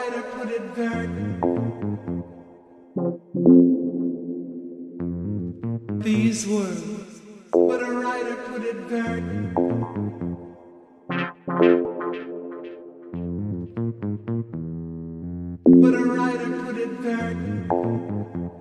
writer put it very. These words, but a writer put it very. But a writer put it very.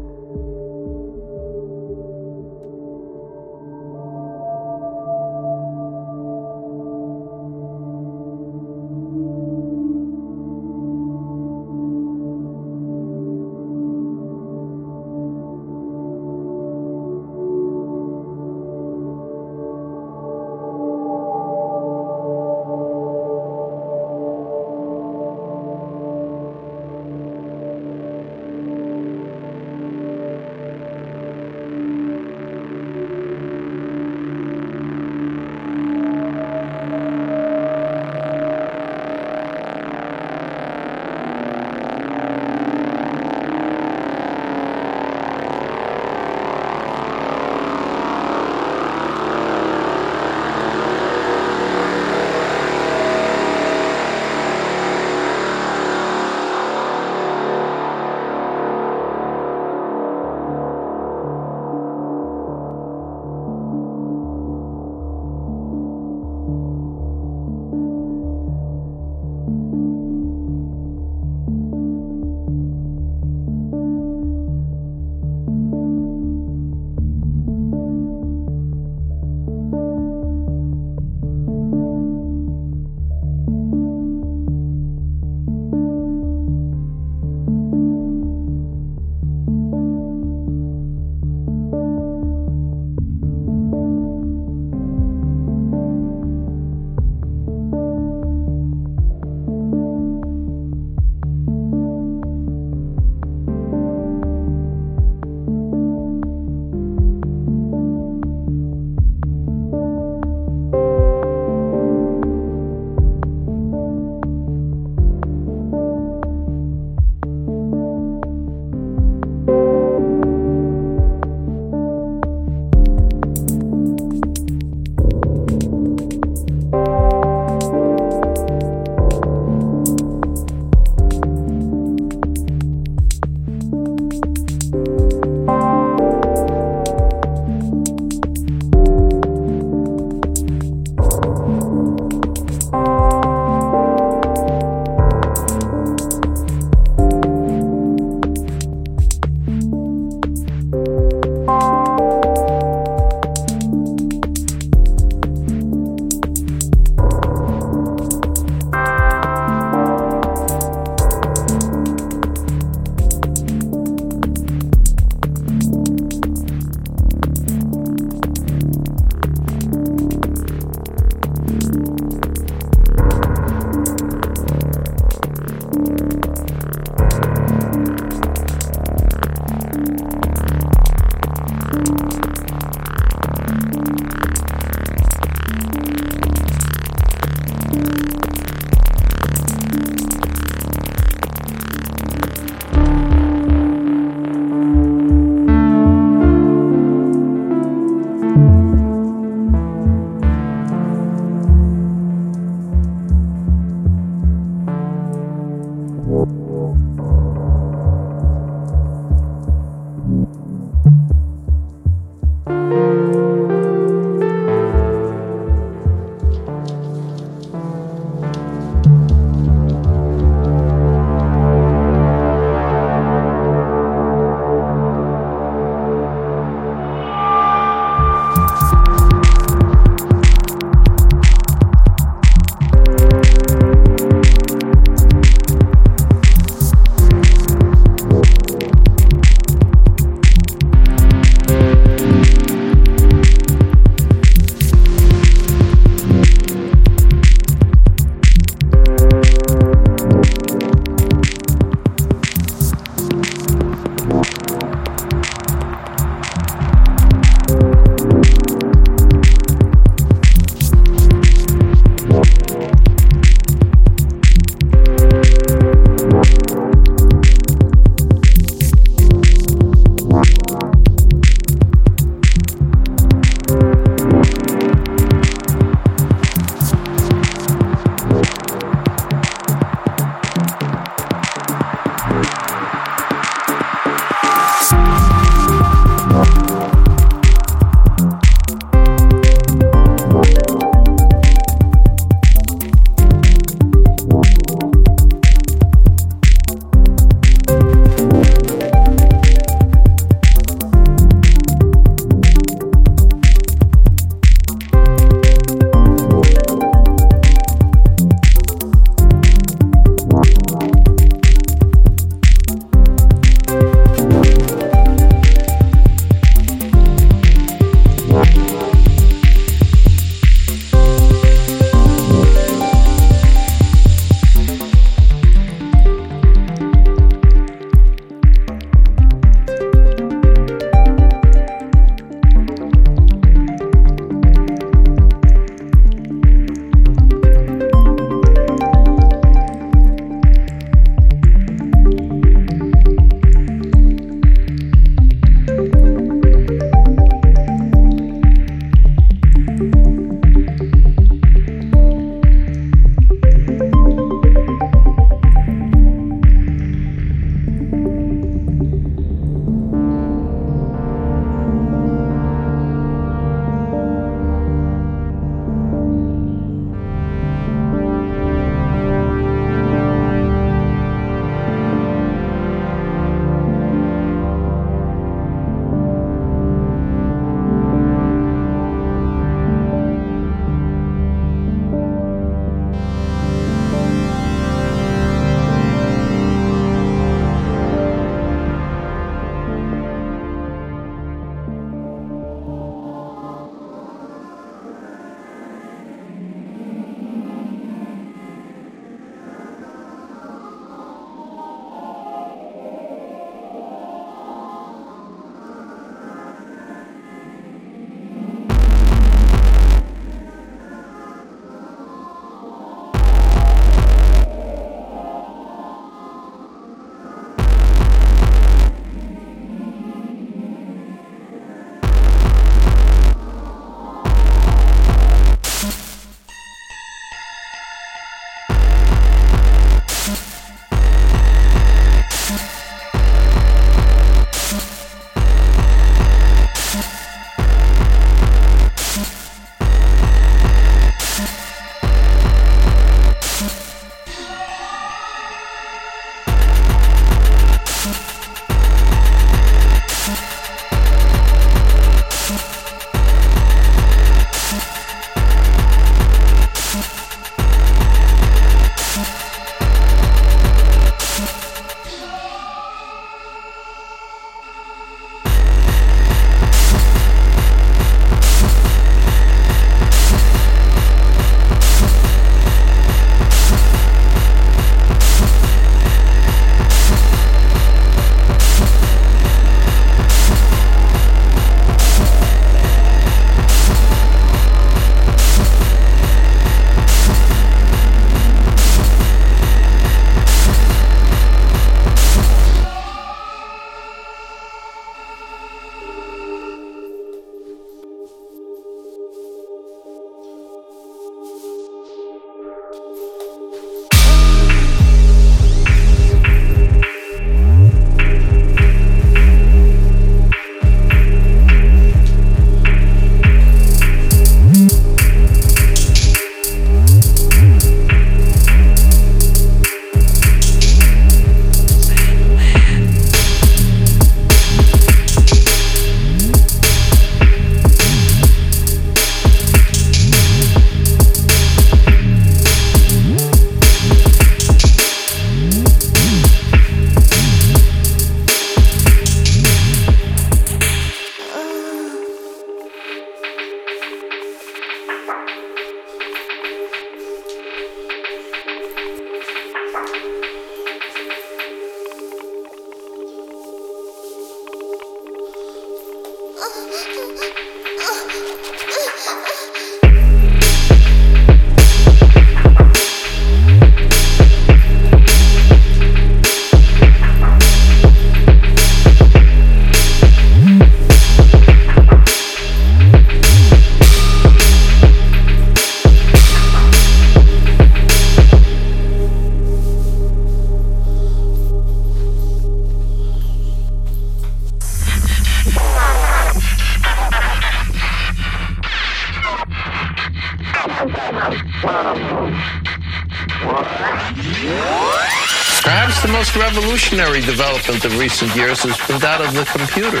Recent years has been that of the computer.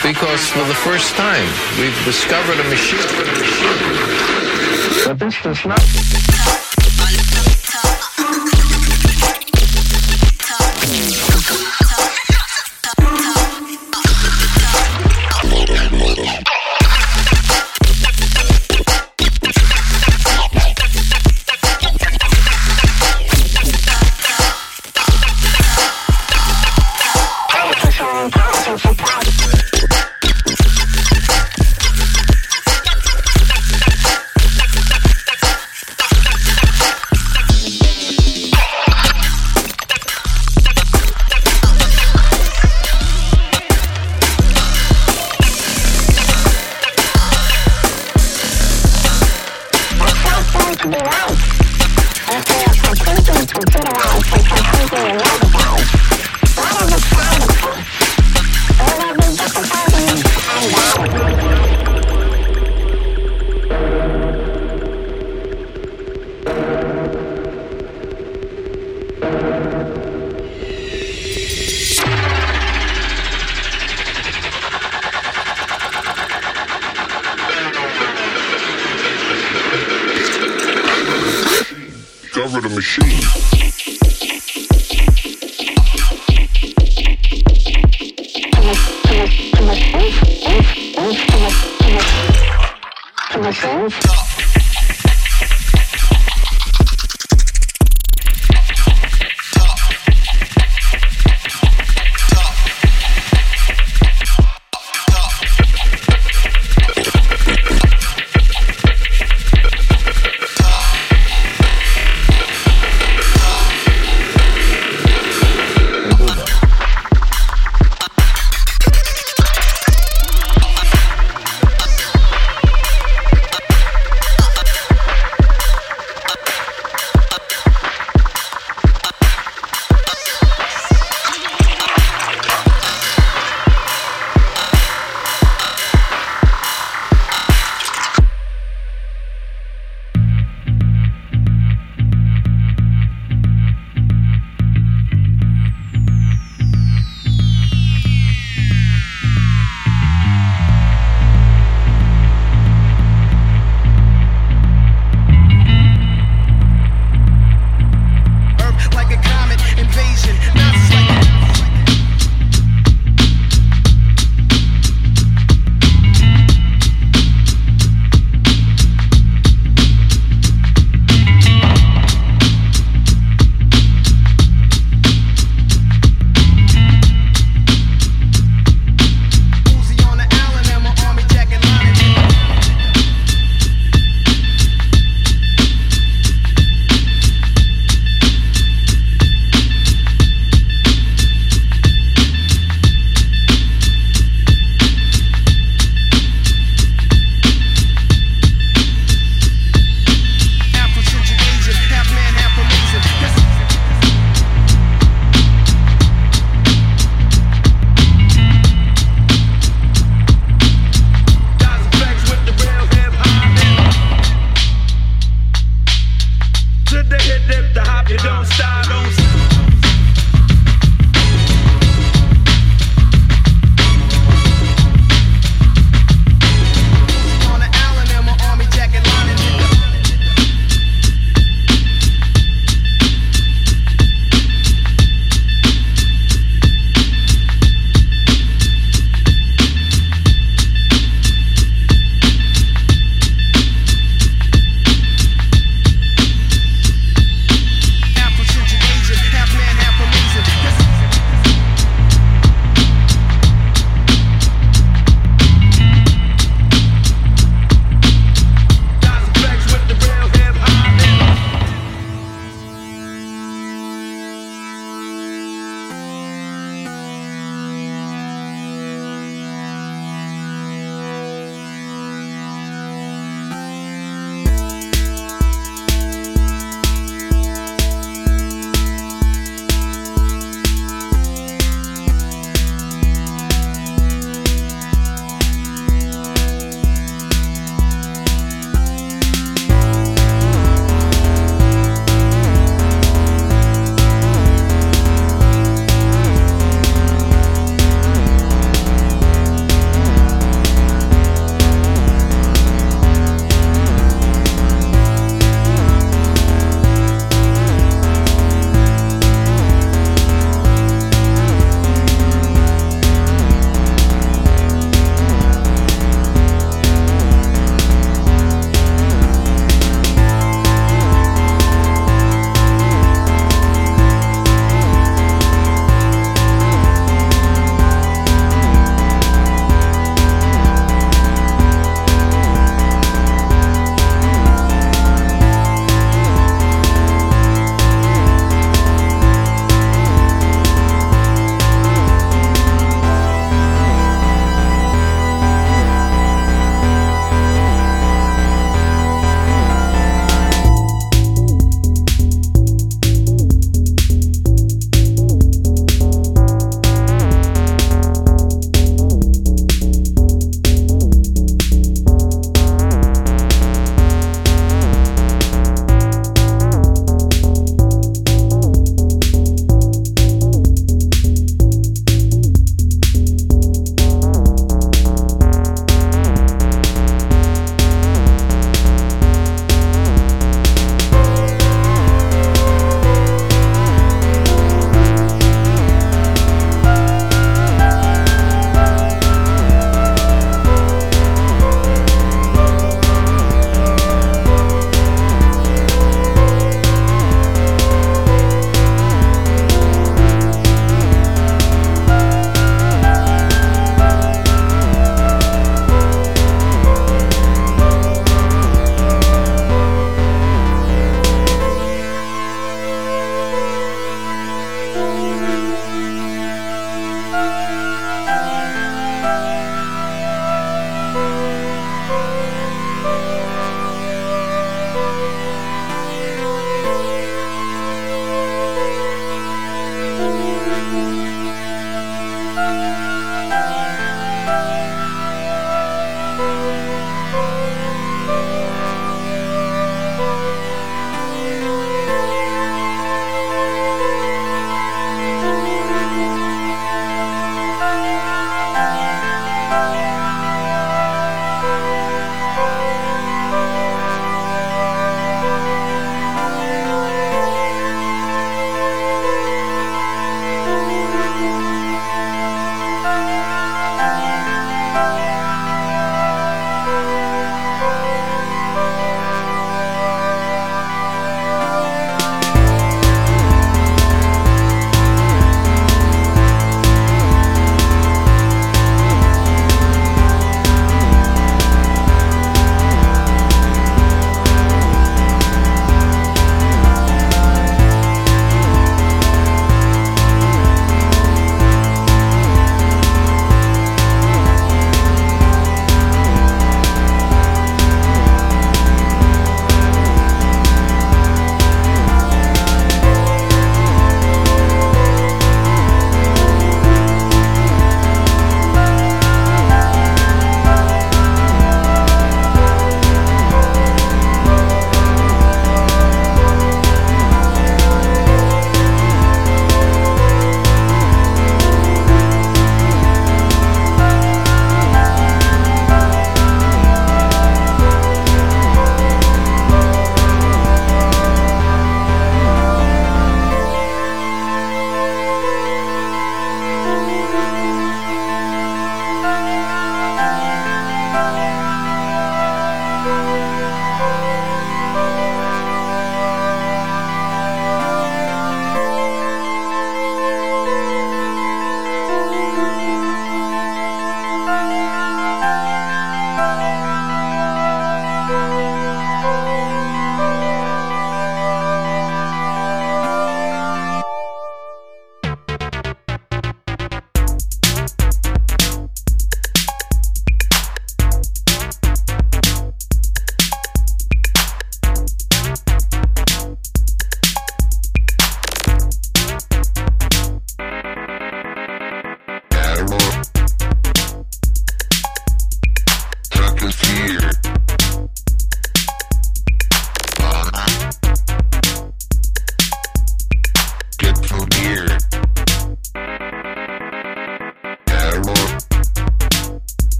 Because for the first time, we've discovered a machine. But this does not.